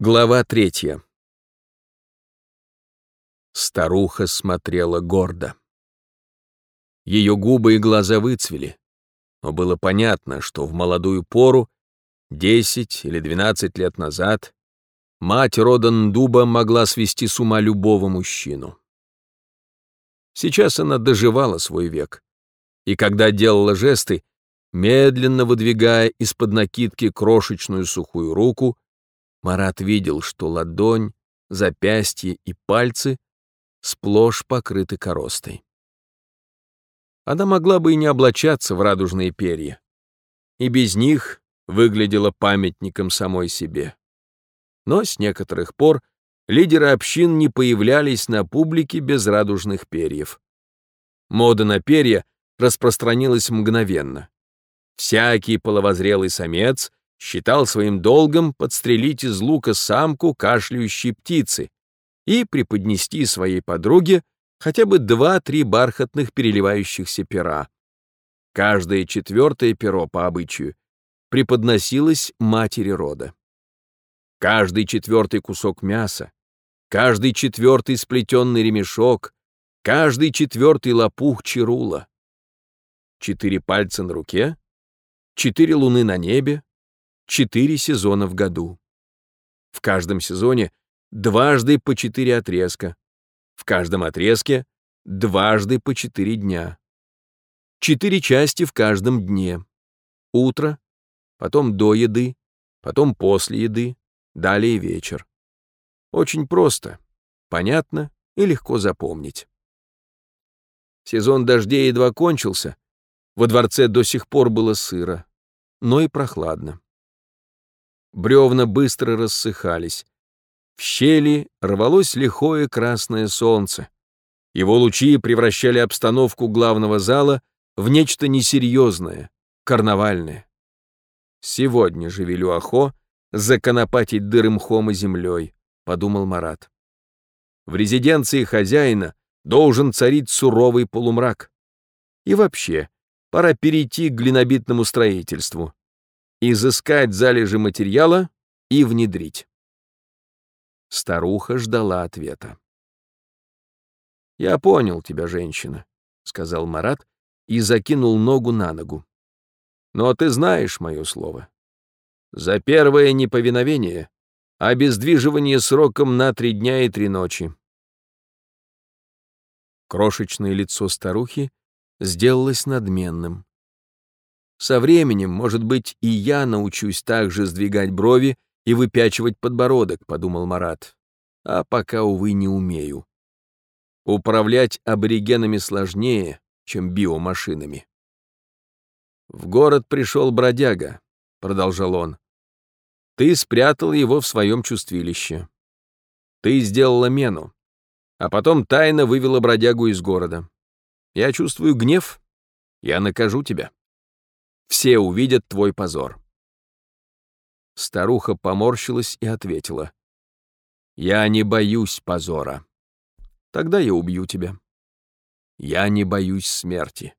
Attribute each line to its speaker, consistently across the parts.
Speaker 1: Глава третья. Старуха смотрела гордо. Ее губы и глаза выцвели, но было понятно, что в молодую пору, 10 или 12 лет назад, мать рода Ндуба могла свести с ума любого мужчину. Сейчас она доживала свой век, и когда делала жесты, медленно выдвигая из-под накидки крошечную сухую руку, Марат видел, что ладонь, запястье и пальцы сплошь покрыты коростой. Она могла бы и не облачаться в радужные перья, и без них выглядела памятником самой себе. Но с некоторых пор лидеры общин не появлялись на публике без радужных перьев. Мода на перья распространилась мгновенно. Всякий половозрелый самец считал своим долгом подстрелить из лука самку кашляющей птицы и преподнести своей подруге хотя бы два-три бархатных переливающихся пера. Каждое четвертое перо по обычаю преподносилось матери рода. Каждый четвертый кусок мяса, каждый четвертый сплетенный ремешок, каждый четвертый лопух чарула. Четыре пальца на руке, четыре луны на небе, четыре сезона в году. В каждом сезоне дважды по четыре отрезка, в каждом отрезке дважды по четыре дня. Четыре части в каждом дне. Утро, потом до еды, потом после еды, далее вечер. Очень просто, понятно и легко запомнить. Сезон дождей едва кончился, во дворце до сих пор было сыро, но и прохладно бревна быстро рассыхались. В щели рвалось лихое красное солнце. Его лучи превращали обстановку главного зала в нечто несерьезное, карнавальное. Сегодня же велю Ахо законопатить дыры мхом и землей, подумал Марат. В резиденции хозяина должен царить суровый полумрак. И вообще, пора перейти к глинобитному строительству изыскать залежи материала и внедрить. Старуха ждала ответа. «Я понял тебя, женщина», — сказал Марат и закинул ногу на ногу. «Но ты знаешь мое слово. За первое неповиновение обездвиживание сроком на три дня и три ночи». Крошечное лицо старухи сделалось надменным. Со временем, может быть, и я научусь также сдвигать брови и выпячивать подбородок, подумал Марат. А пока, увы, не умею. Управлять аборигенами сложнее, чем биомашинами. В город пришел бродяга, продолжал он. Ты спрятал его в своем чувствилище. Ты сделала мену, а потом тайно вывела бродягу из города. Я чувствую гнев, я накажу тебя. Все увидят твой позор. Старуха поморщилась и ответила. Я не боюсь позора. Тогда я убью тебя. Я не боюсь смерти.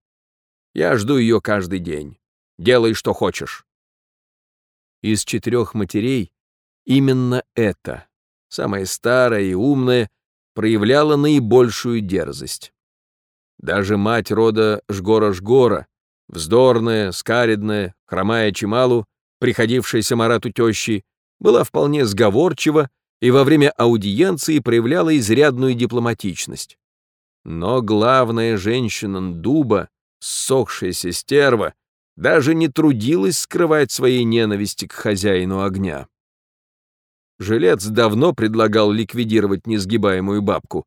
Speaker 1: Я жду ее каждый день. Делай, что хочешь. Из четырех матерей именно это, самая старая и умная, проявляла наибольшую дерзость. Даже мать рода Жгора-Жгора вздорная, скаридная, хромая чемалу, приходившаяся Марату тещей, была вполне сговорчива и во время аудиенции проявляла изрядную дипломатичность. Но главная женщина Дуба, ссохшаяся стерва, даже не трудилась скрывать своей ненависти к хозяину огня. Жилец давно предлагал ликвидировать несгибаемую бабку,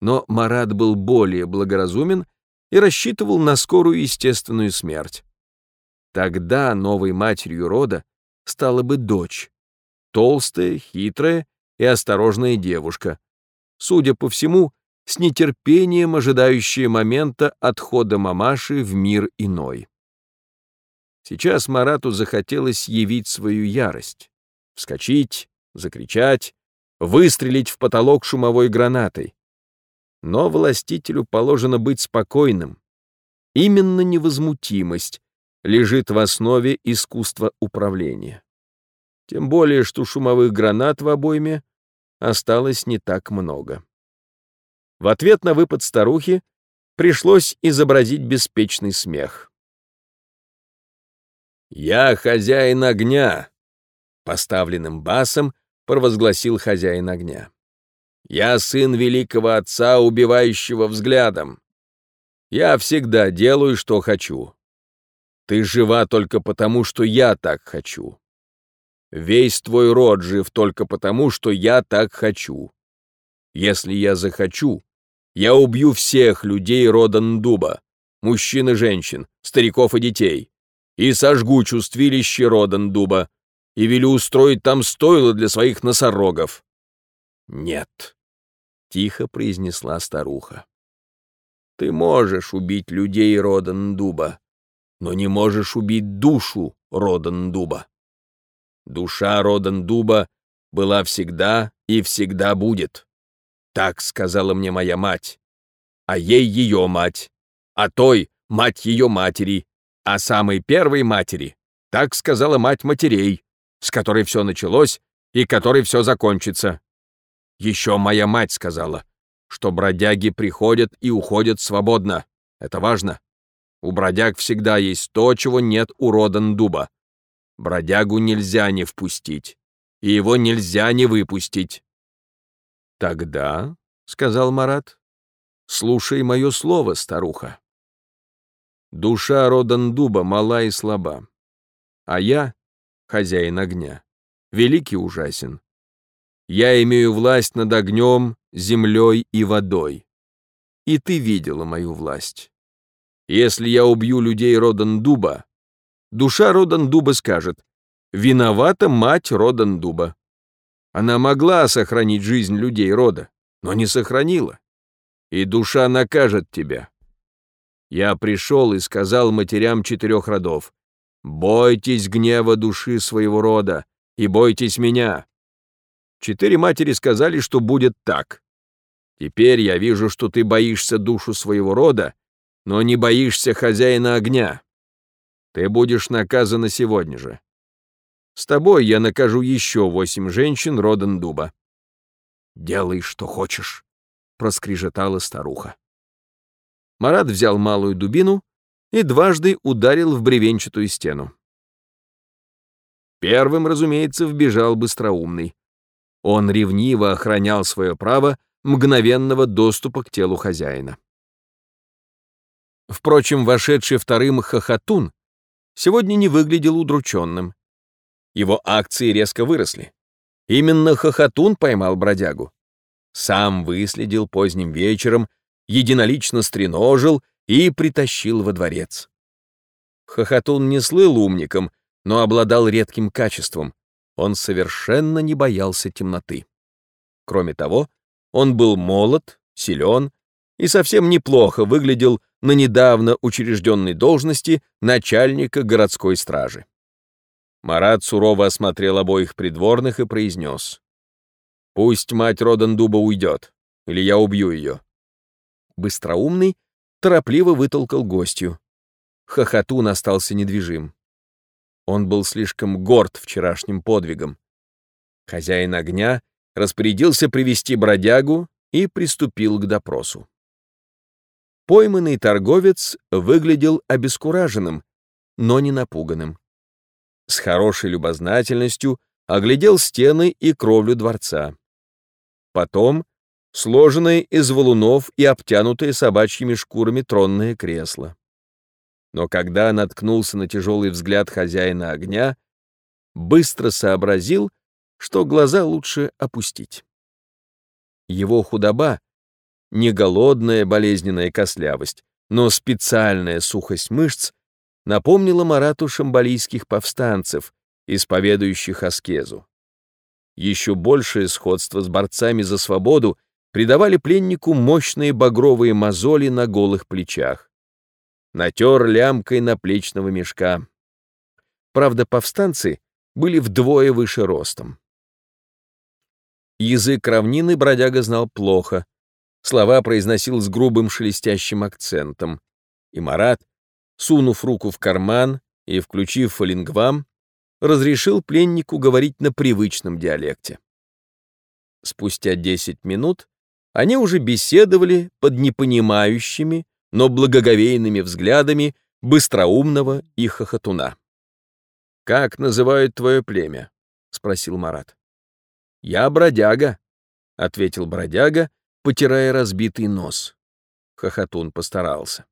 Speaker 1: но Марат был более благоразумен и рассчитывал на скорую естественную смерть. Тогда новой матерью рода стала бы дочь, толстая, хитрая и осторожная девушка, судя по всему, с нетерпением ожидающая момента отхода мамаши в мир иной. Сейчас Марату захотелось явить свою ярость, вскочить, закричать, выстрелить в потолок шумовой гранатой. Но властителю положено быть спокойным. Именно невозмутимость лежит в основе искусства управления. тем более, что шумовых гранат в обойме осталось не так много. В ответ на выпад старухи пришлось изобразить беспечный смех. «Я хозяин огня», — поставленным басом провозгласил хозяин огня. «Я сын великого отца, убивающего взглядом. Я всегда делаю, что хочу. Ты жива только потому, что я так хочу. Весь твой род жив только потому, что я так хочу. Если я захочу, я убью всех людей рода Ндуба, мужчин и женщин, стариков и детей, и сожгу чувствилище рода Ндуба, и велю устроить там стойло для своих носорогов. Нет, — тихо произнесла старуха. Ты можешь убить людей рода Ндуба, но не можешь убить душу рода Ндуба. Душа Роден-Дуба была всегда и всегда будет. Так сказала мне моя мать. А ей ее мать. А той — мать ее матери. А самой первой матери — так сказала мать матерей, с которой все началось и которой все закончится. Еще моя мать сказала, что бродяги приходят и уходят свободно. Это важно. У бродяг всегда есть то, чего нет у Роден-Дуба Бродягу нельзя не впустить, и его нельзя не выпустить. Тогда, — сказал Марат, — слушай мое слово, старуха. Душа Родандуба мала и слаба, а я, хозяин огня, великий ужасен. Я имею власть над огнем, землей и водой. И ты видела мою власть. Если я убью людей Родандуба, душа Родандуба скажет, виновата мать Родандуба. Она могла сохранить жизнь людей рода, но не сохранила. И душа накажет тебя. Я пришел и сказал матерям четырех родов, «Бойтесь гнева души своего рода и бойтесь меня». Четыре матери сказали, что будет так. Теперь я вижу, что ты боишься душу своего рода, но не боишься хозяина огня. Ты будешь наказана сегодня же. С тобой я накажу еще восемь женщин рода дуба. Делай, что хочешь, проскрежетала старуха. Марат взял малую дубину и дважды ударил в бревенчатую стену. Первым, разумеется, вбежал быстроумный. Он ревниво охранял свое право мгновенного доступа к телу хозяина. Впрочем, вошедший вторым хохотун сегодня не выглядел удрученным. Его акции резко выросли. Именно Хохотун поймал бродягу. Сам выследил поздним вечером, единолично стреножил и притащил во дворец. Хохотун не слыл умником, но обладал редким качеством. Он совершенно не боялся темноты. Кроме того, он был молод, силен и совсем неплохо выглядел на недавно учрежденной должности начальника городской стражи. Марат сурово осмотрел обоих придворных и произнес. «Пусть мать Родандуба уйдет, или я убью ее». Быстроумный торопливо вытолкал гостью. Хохотун остался недвижим. Он был слишком горд вчерашним подвигом. Хозяин огня распорядился привести бродягу и приступил к допросу. Пойманный торговец выглядел обескураженным, но не напуганным. С хорошей любознательностью оглядел стены и кровлю дворца. Потом сложенные из валунов и обтянутые собачьими шкурами тронное кресло. Но когда наткнулся на тяжелый взгляд хозяина огня, быстро сообразил, что глаза лучше опустить. Его худоба не голодная болезненная кослявость, но специальная сухость мышц напомнила Марату шамбалийских повстанцев, исповедующих аскезу. Еще большее сходство с борцами за свободу придавали пленнику мощные багровые мозоли на голых плечах. Натер лямкой наплечного мешка. Правда, повстанцы были вдвое выше ростом. Язык равнины бродяга знал плохо, Слова произносил с грубым шелестящим акцентом. И Марат, сунув руку в карман и включив фолингвам, разрешил пленнику говорить на привычном диалекте. Спустя 10 минут они уже беседовали под непонимающими, но благоговейными взглядами быстроумного и хохотуна. «Как называют твое племя?» — спросил Марат. «Я бродяга», — ответил бродяга, потирая разбитый нос. Хохотун постарался.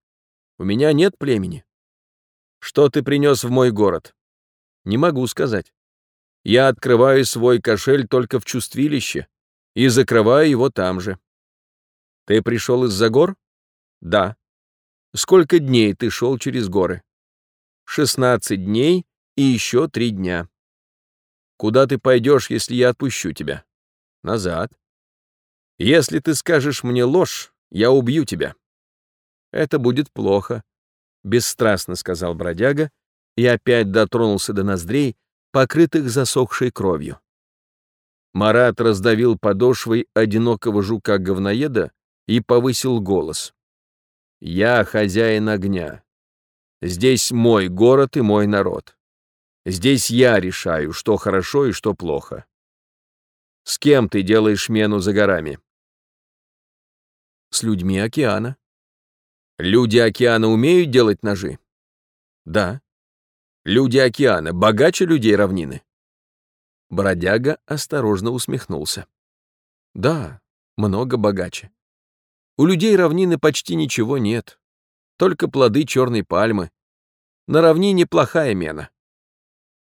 Speaker 1: «У меня нет племени». «Что ты принес в мой город?» «Не могу сказать. Я открываю свой кошель только в чувствилище и закрываю его там же». «Ты пришел из-за гор?» «Да». «Сколько дней ты шел через горы?» «Шестнадцать дней и еще три дня». «Куда ты пойдешь, если я отпущу тебя?» «Назад». «Если ты скажешь мне ложь, я убью тебя». «Это будет плохо», — бесстрастно сказал бродяга и опять дотронулся до ноздрей, покрытых засохшей кровью. Марат раздавил подошвой одинокого жука-говноеда и повысил голос. «Я хозяин огня. Здесь мой город и мой народ. Здесь я решаю, что хорошо и что плохо. С кем ты делаешь мену за горами?» «С людьми океана». «Люди океана умеют делать ножи?» «Да». «Люди океана богаче людей равнины?» Бродяга осторожно усмехнулся. «Да, много богаче. У людей равнины почти ничего нет, только плоды черной пальмы. На равнине плохая мена.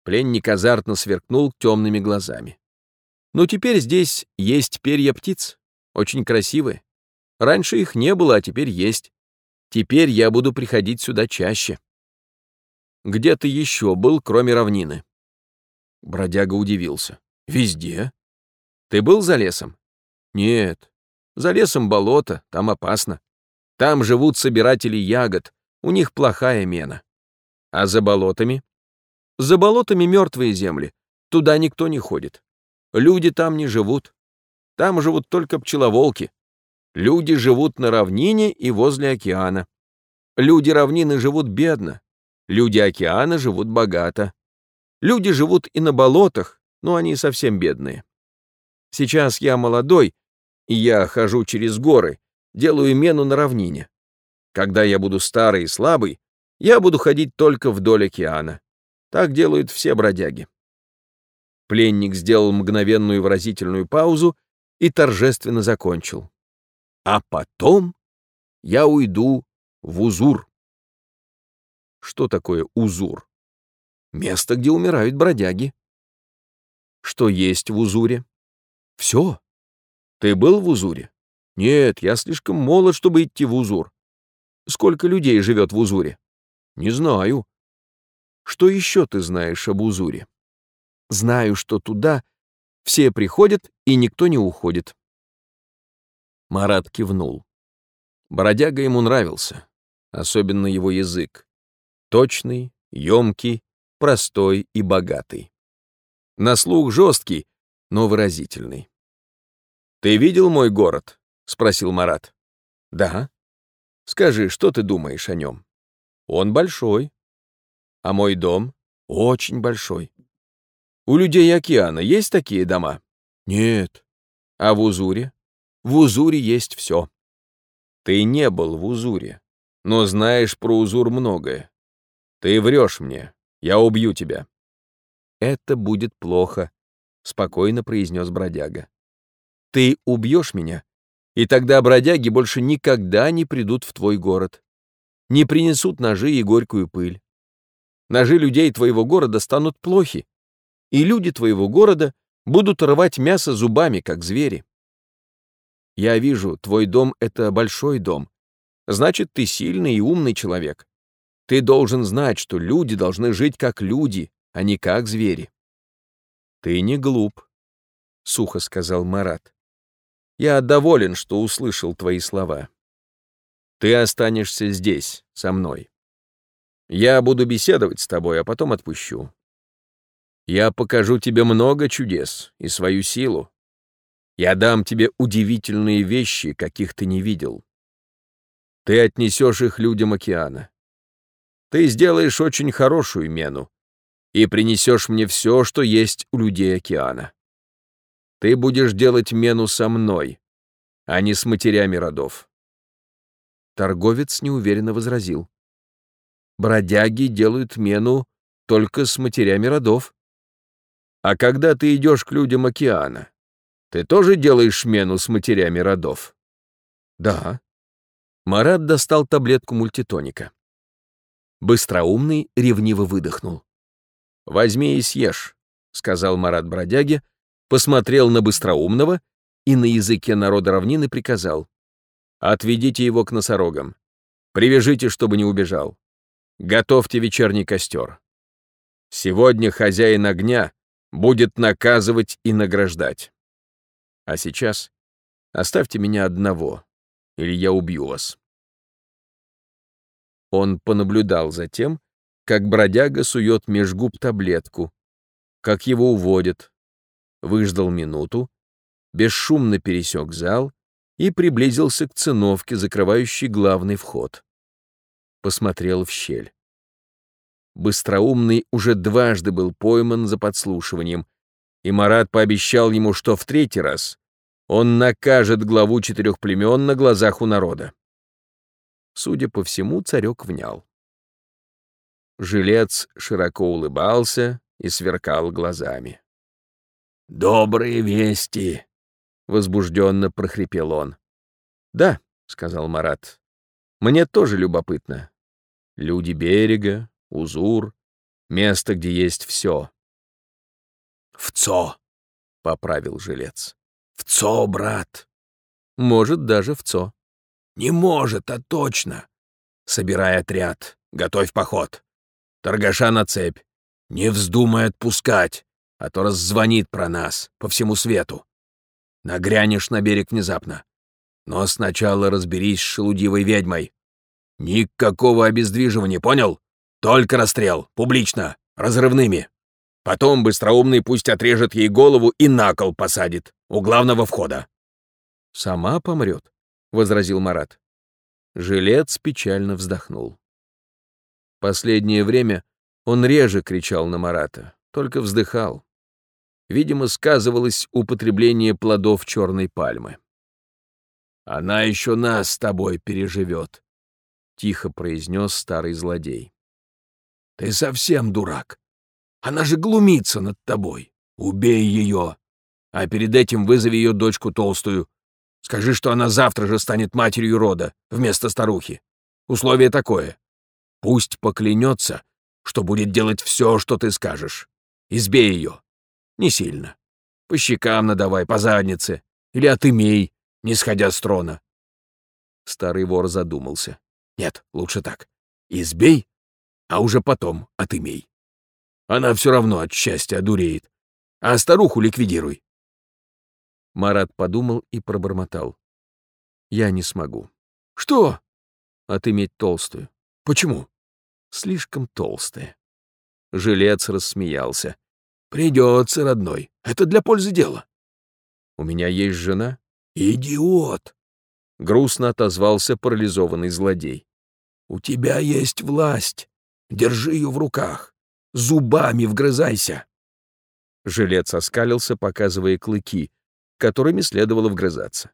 Speaker 1: Пленник азартно сверкнул темными глазами. Но теперь здесь есть перья птиц, очень красивые. Раньше их не было, а теперь есть. Теперь я буду приходить сюда чаще. Где ты еще был, кроме равнины? Бродяга удивился. Везде. Ты был за лесом? Нет, за лесом болото, там опасно. Там живут собиратели ягод, у них плохая мена. А за болотами? За болотами мертвые земли, туда никто не ходит. Люди там не живут. Там живут только пчеловолки. Люди живут на равнине и возле океана. Люди равнины живут бедно. Люди океана живут богато. Люди живут и на болотах, но они совсем бедные. Сейчас я молодой, я хожу через горы, делаю мену на равнине. Когда я буду старый и слабый, я буду ходить только вдоль океана. Так делают все бродяги. Пленник сделал мгновенную выразительную паузу и торжественно закончил. А потом я уйду в Узур. Что такое Узур? Место, где умирают бродяги. Что есть в Узуре? Все. Ты был в Узуре? Нет, я слишком молод, чтобы идти в Узур. Сколько людей живет в Узуре? Не знаю. Что еще ты знаешь об Узуре? Знаю, что туда все приходят и никто не уходит. Марат кивнул. Бродяга ему нравился, особенно его язык. Точный, емкий, простой и богатый. На слух жесткий, но выразительный. «Ты видел мой город?» — спросил Марат. «Да». «Скажи, что ты думаешь о нем?» «Он большой». «А мой дом?» «Очень большой». «У людей океана есть такие дома?» «Нет». «А в Узуре?» «В Узуре есть все». «Ты не был в Узуре, но знаешь про Узур многое. Ты врешь мне, я убью тебя». «Это будет плохо», — спокойно произнес бродяга. Ты убьешь меня, и тогда бродяги больше никогда не придут в твой город, не принесут ножи и горькую пыль. Ножи людей твоего города станут плохи, и люди твоего города будут рвать мясо зубами, как звери. Я вижу, твой дом — это большой дом. Значит, ты сильный и умный человек. Ты должен знать, что люди должны жить как люди, а не как звери. Ты не глуп, — сухо сказал Марат. Я доволен, что услышал твои слова. Ты останешься здесь, со мной. Я буду беседовать с тобой, а потом отпущу. Я покажу тебе много чудес и свою силу. Я дам тебе удивительные вещи, каких ты не видел. Ты отнесешь их людям океана. Ты сделаешь очень хорошую мену, и принесешь мне все, что есть у людей океана. Ты будешь делать мену со мной, а не с матерями родов. Торговец неуверенно возразил. Бродяги делают мену только с матерями родов. А когда ты идешь к людям океана, ты тоже делаешь мену с матерями родов? Да. Марат достал таблетку мультитоника. Быстроумный ревниво выдохнул. «Возьми и съешь», — сказал Марат бродяге, посмотрел на Быстроумного и на языке народа равнины приказал. «Отведите его к носорогам. Привяжите, чтобы не убежал. Готовьте вечерний костер. Сегодня хозяин огня будет наказывать и награждать. А сейчас оставьте меня одного, или я убью вас». Он понаблюдал за тем, как бродяга сует меж губ таблетку, как его уводят, выждал минуту, бесшумно пересек зал и приблизился к циновке, закрывающей главный вход. Посмотрел в щель. Быстроумный уже дважды был пойман за подслушиванием, и Марат пообещал ему, что в третий раз он накажет главу четырех племен на глазах у народа. Судя по всему, царек внял. Жилец широко улыбался и сверкал глазами. «Добрые вести!» — возбужденно прохрипел он. «Да», — сказал Марат, — «мне тоже любопытно. Люди берега, Узур, место, где есть все». «Вцо», — поправил жилец. «Вцо, брат». «Может, даже вцо». «Не может, а точно. Собирай отряд, готовь поход. Торгаша на цепь. Не вздумай отпускать, а то раззвонит про нас по всему свету. Нагрянешь на берег внезапно. Но сначала разберись с шелудивой ведьмой. Никакого обездвиживания, понял? Только расстрел, публично, разрывными. Потом быстроумный пусть отрежет ей голову и на кол посадит, у главного входа. «Сама помрет», возразил Марат. Жилец печально вздохнул. Последнее время он реже кричал на Марата, только вздыхал. Видимо, сказывалось употребление плодов черной пальмы. «Она еще нас с тобой переживет», — тихо произнес старый злодей. «Ты совсем дурак. Она же глумится над тобой. Убей ее, а перед этим вызови ее дочку толстую Скажи, что она завтра же станет матерью рода, вместо старухи. Условие такое. Пусть поклянется, что будет делать все, что ты скажешь. Избей ее. Не сильно. По щекам надавай, по заднице. Или отымей, не сходя с трона. Старый вор задумался. Нет, лучше так. Избей, а уже потом отымей. Она все равно от счастья одуреет. А старуху ликвидируй. Марат подумал и пробормотал. «Я не смогу». «Что?» «Отыметь толстую». «Почему?» «Слишком толстая». Жилец рассмеялся. «Придется, родной. Это для пользы дела». «У меня есть жена?» «Идиот!» Грустно отозвался парализованный злодей. «У тебя есть власть. Держи ее в руках. Зубами вгрызайся!» Жилец оскалился, показывая клыки, которыми следовало вгрызаться.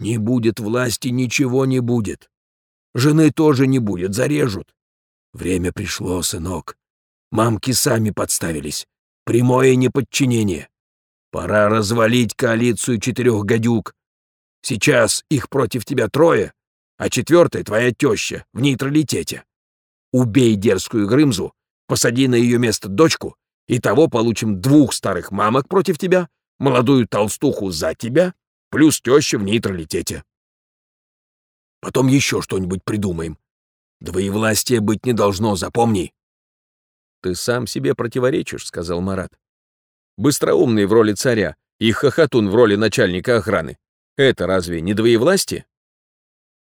Speaker 1: «Не будет власти, ничего не будет. Жены тоже не будет, зарежут. Время пришло, сынок. Мамки сами подставились. Прямое неподчинение. Пора развалить коалицию четырех гадюк. Сейчас их против тебя трое, а четвертая твоя теща в нейтралитете. Убей дерзкую Грымзу, посади на ее место дочку, и того получим двух старых мамок против тебя, молодую толстуху за тебя, плюс теща в нейтралитете. Потом еще что-нибудь придумаем. Двоевластия быть не должно, запомни. Ты сам себе противоречишь, сказал Марат. Быстроумный в роли царя и хохотун в роли начальника охраны. Это разве не двоевластие?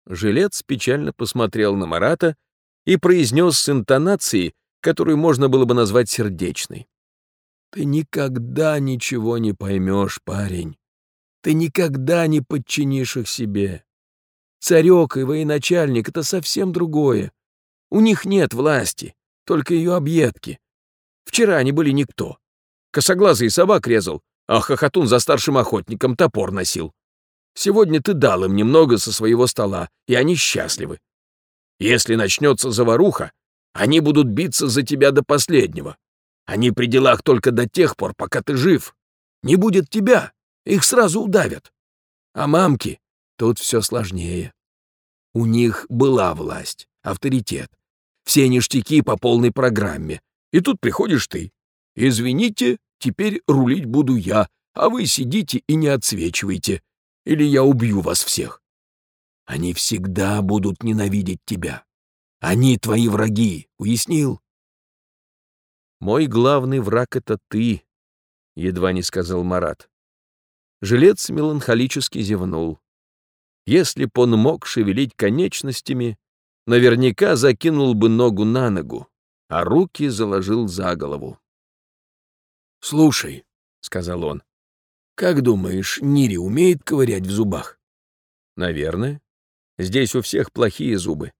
Speaker 1: Жилец печально посмотрел на Марата и произнес с интонацией, которую можно было бы назвать сердечной. Ты никогда ничего не поймешь, парень. Ты никогда не подчинишь их себе. Царек и военачальник — это совсем другое. У них нет власти, только ее объедки. Вчера они были никто. Косоглазый собак резал, а хохотун за старшим охотником топор носил. Сегодня ты дал им немного со своего стола, и они счастливы. Если начнется заваруха, они будут биться за тебя до последнего. Они при делах только до тех пор, пока ты жив. Не будет тебя, их сразу удавят. А мамки тут все сложнее. У них была власть, авторитет. Все ништяки по полной программе. И тут приходишь ты. Извините, теперь рулить буду я, а вы сидите и не отсвечивайте, или я убью вас всех. Они всегда будут ненавидеть тебя. Они твои враги, уяснил? Мой главный враг — это ты, — едва не сказал Марат. Жилец меланхолически зевнул. Если б он мог шевелить конечностями, наверняка закинул бы ногу на ногу, а руки заложил за голову. «Слушай», — сказал он, — «как думаешь, Нири умеет ковырять в зубах?» «Наверное. Здесь у всех плохие зубы».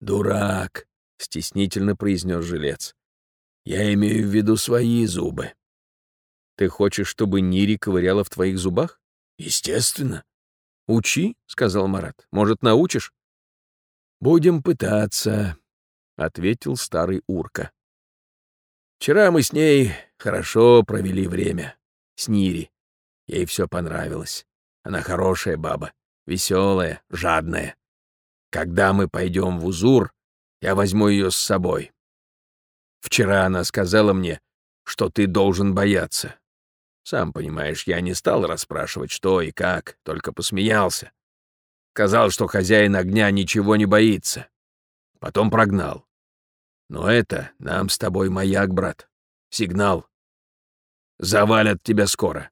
Speaker 1: «Дурак», — стеснительно произнес жилец. «Я имею в виду свои зубы». «Ты хочешь, чтобы Нири ковыряла в твоих зубах?» «Естественно». «Учи», — сказал Марат. «Может, научишь?» «Будем пытаться», — ответил старый урка. «Вчера мы с ней хорошо провели время. С Нири. Ей все понравилось. Она хорошая баба, веселая, жадная. Когда мы пойдем в Узур, я возьму ее с собой. Вчера она сказала мне, что ты должен бояться. Сам понимаешь, я не стал расспрашивать, что и как, только посмеялся. Сказал, что хозяин огня ничего не боится. Потом прогнал. Но это нам с тобой маяк, брат. Сигнал. Завалят тебя скоро.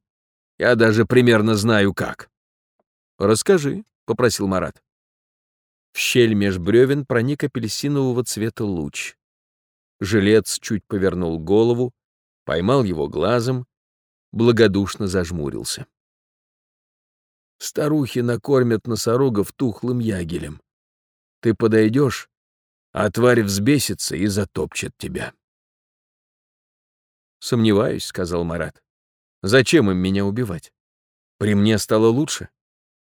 Speaker 1: Я даже примерно знаю, как. «Расскажи», — попросил Марат. В щель меж бревен проник апельсинового цвета луч. Жилец чуть повернул голову, поймал его глазом благодушно зажмурился. Старухи накормят носорогов тухлым ягелем. Ты подойдешь, а тварь взбесится и затопчет тебя. «Сомневаюсь», — сказал Марат. «Зачем им меня убивать? При мне стало лучше?»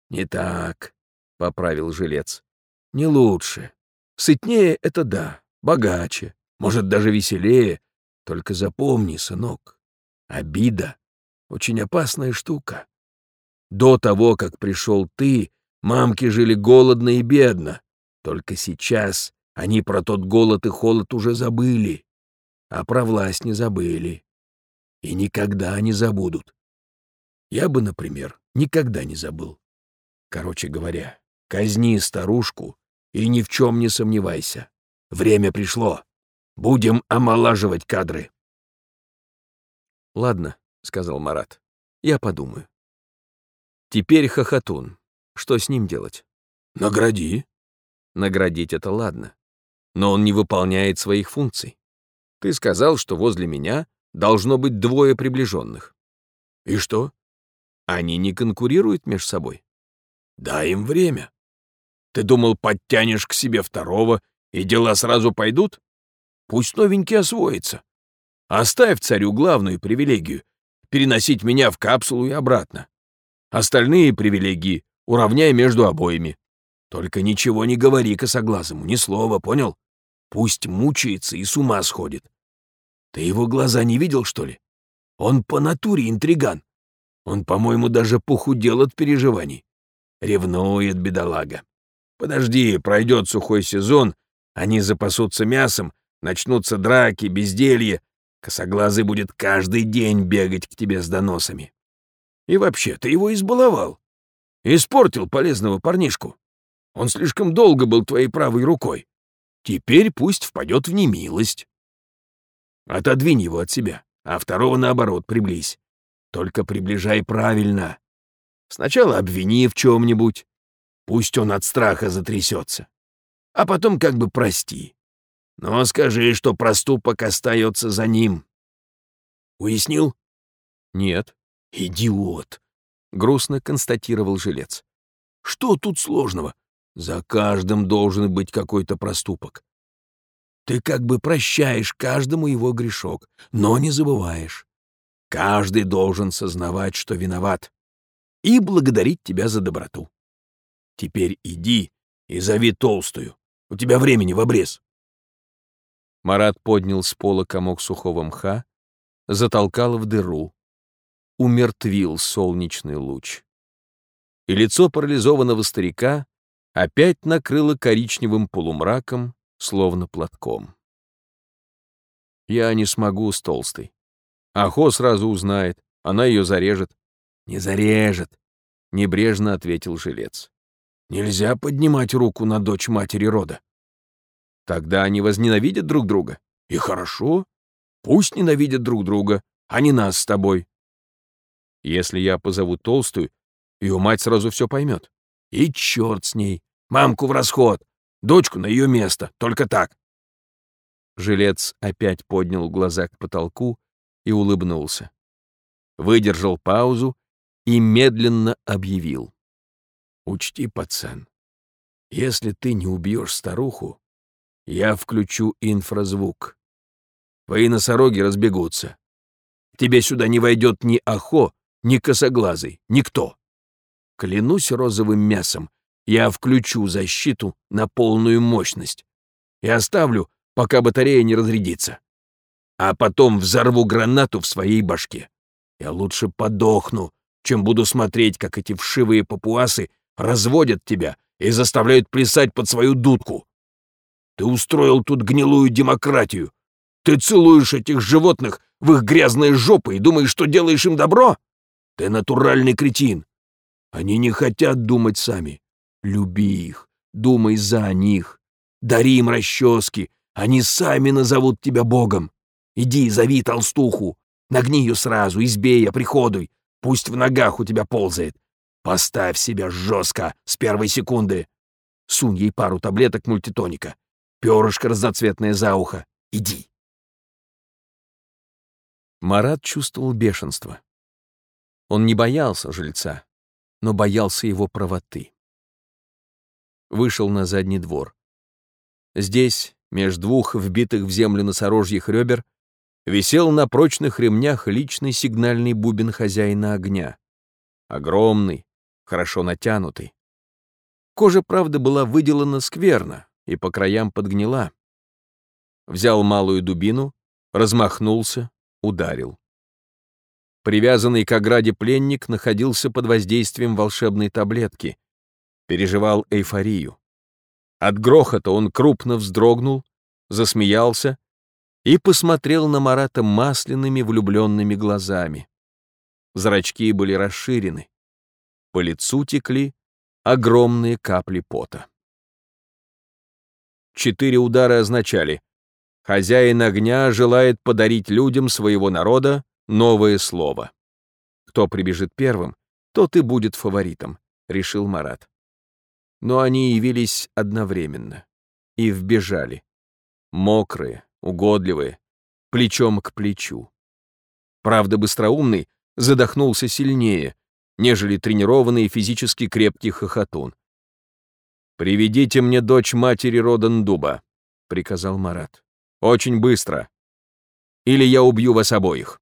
Speaker 1: «Не так», — поправил жилец. «Не лучше. Сытнее — это да, богаче, может, даже веселее. Только запомни, сынок, обида очень опасная штука. До того, как пришел ты, мамки жили голодно и бедно. Только сейчас они про тот голод и холод уже забыли, а про власть не забыли. И никогда не забудут. Я бы, например, никогда не забыл. Короче говоря, казни старушку и ни в чем не сомневайся. Время пришло. Будем омолаживать кадры. Ладно, — сказал Марат. «Я подумаю». «Теперь хохотун. Что с ним делать?» «Награди». «Наградить — это ладно. Но он не выполняет своих функций. Ты сказал, что возле меня должно быть двое приближенных. И что? Они не конкурируют между собой. Дай им время. Ты думал, подтянешь к себе второго, и дела сразу пойдут? Пусть новенький освоится. Оставь царю главную привилегию переносить меня в капсулу и обратно. Остальные привилегии уравняй между обоими. Только ничего не говори косоглазому, ни слова, понял? Пусть мучается и с ума сходит. Ты его глаза не видел, что ли? Он по натуре интриган. Он, по-моему, даже похудел от переживаний. Ревнует бедолага. Подожди, пройдет сухой сезон, они запасутся мясом, начнутся драки, безделье, Косоглазый будет каждый день бегать к тебе с доносами. И вообще, ты его избаловал. Испортил полезного парнишку. Он слишком долго был твоей правой рукой. Теперь пусть впадет в немилость. Отодвинь его от себя, а второго, наоборот, приблизь. Только приближай правильно. Сначала обвини в чем-нибудь. Пусть он от страха затрясется. А потом как бы прости. Но скажи, что проступок остается за ним. Уяснил? Нет. Идиот, грустно констатировал жилец. Что тут сложного? За каждым должен быть какой-то проступок.
Speaker 2: Ты как бы прощаешь каждому его грешок, но не забываешь. Каждый должен сознавать, что виноват, и благодарить тебя за доброту. Теперь иди и зови толстую. У тебя времени в обрез.
Speaker 1: Марат поднял с пола комок сухого мха, затолкал в дыру, умертвил солнечный луч. И лицо парализованного старика опять накрыло коричневым полумраком, словно платком. Я не смогу с толстой. Ахо сразу узнает, она ее зарежет.
Speaker 2: Не зарежет,
Speaker 1: небрежно ответил жилец.
Speaker 2: Нельзя поднимать руку на дочь матери рода.
Speaker 1: Тогда они возненавидят друг друга.
Speaker 2: И хорошо. Пусть ненавидят друг друга, а не нас с тобой.
Speaker 1: Если я позову толстую, ее мать сразу все поймет.
Speaker 2: И черт с ней. Мамку в расход. Дочку на ее место. Только так.
Speaker 1: Жилец опять поднял глаза к потолку и улыбнулся. Выдержал паузу и медленно объявил.
Speaker 2: «Учти, пацан, если ты не убьешь старуху, я включу инфразвук. Твои носороги разбегутся. тебе сюда не войдет ни Ахо, ни Косоглазый, никто. Клянусь розовым мясом, я включу защиту на полную мощность и оставлю, пока батарея не разрядится. А потом взорву гранату в своей башке. Я лучше подохну, чем буду смотреть, как эти вшивые папуасы разводят тебя и заставляют плясать под свою дудку. Ты устроил тут гнилую демократию. Ты целуешь этих животных в их грязные жопы и думаешь, что делаешь им добро? Ты натуральный кретин. Они не хотят думать сами. Люби их, думай за них. Дари им расчески, они сами назовут тебя богом. Иди, зови толстуху, нагни ее сразу, избей, оприходуй, пусть в ногах у тебя ползает. Поставь себя жестко с первой секунды. Сунь ей пару таблеток мультитоника перышко разноцветное за ухо. Иди.
Speaker 1: Марат чувствовал бешенство. Он не боялся жильца, но боялся его правоты. Вышел на задний двор. Здесь, меж двух вбитых в землю носорожьих ребер, висел на прочных ремнях личный сигнальный бубен хозяина огня. Огромный, хорошо натянутый. Кожа, правда, была выделана скверно, и по краям подгнила. Взял малую дубину, размахнулся, ударил. Привязанный к ограде пленник находился под воздействием волшебной таблетки, переживал эйфорию. От грохота он крупно вздрогнул, засмеялся и посмотрел на Марата масляными влюбленными глазами. Зрачки были расширены. По лицу текли огромные капли пота. Четыре удара означали «Хозяин огня желает подарить людям своего народа новое слово». Кто прибежит первым, тот и будет фаворитом, решил Марат. Но они явились одновременно и вбежали. Мокрые, угодливые, плечом к плечу. Правда, быстроумный задохнулся сильнее, нежели тренированный и физически крепкий хохотун. «Приведите мне дочь матери Родандуба», — приказал Марат. «Очень быстро. Или я убью вас обоих».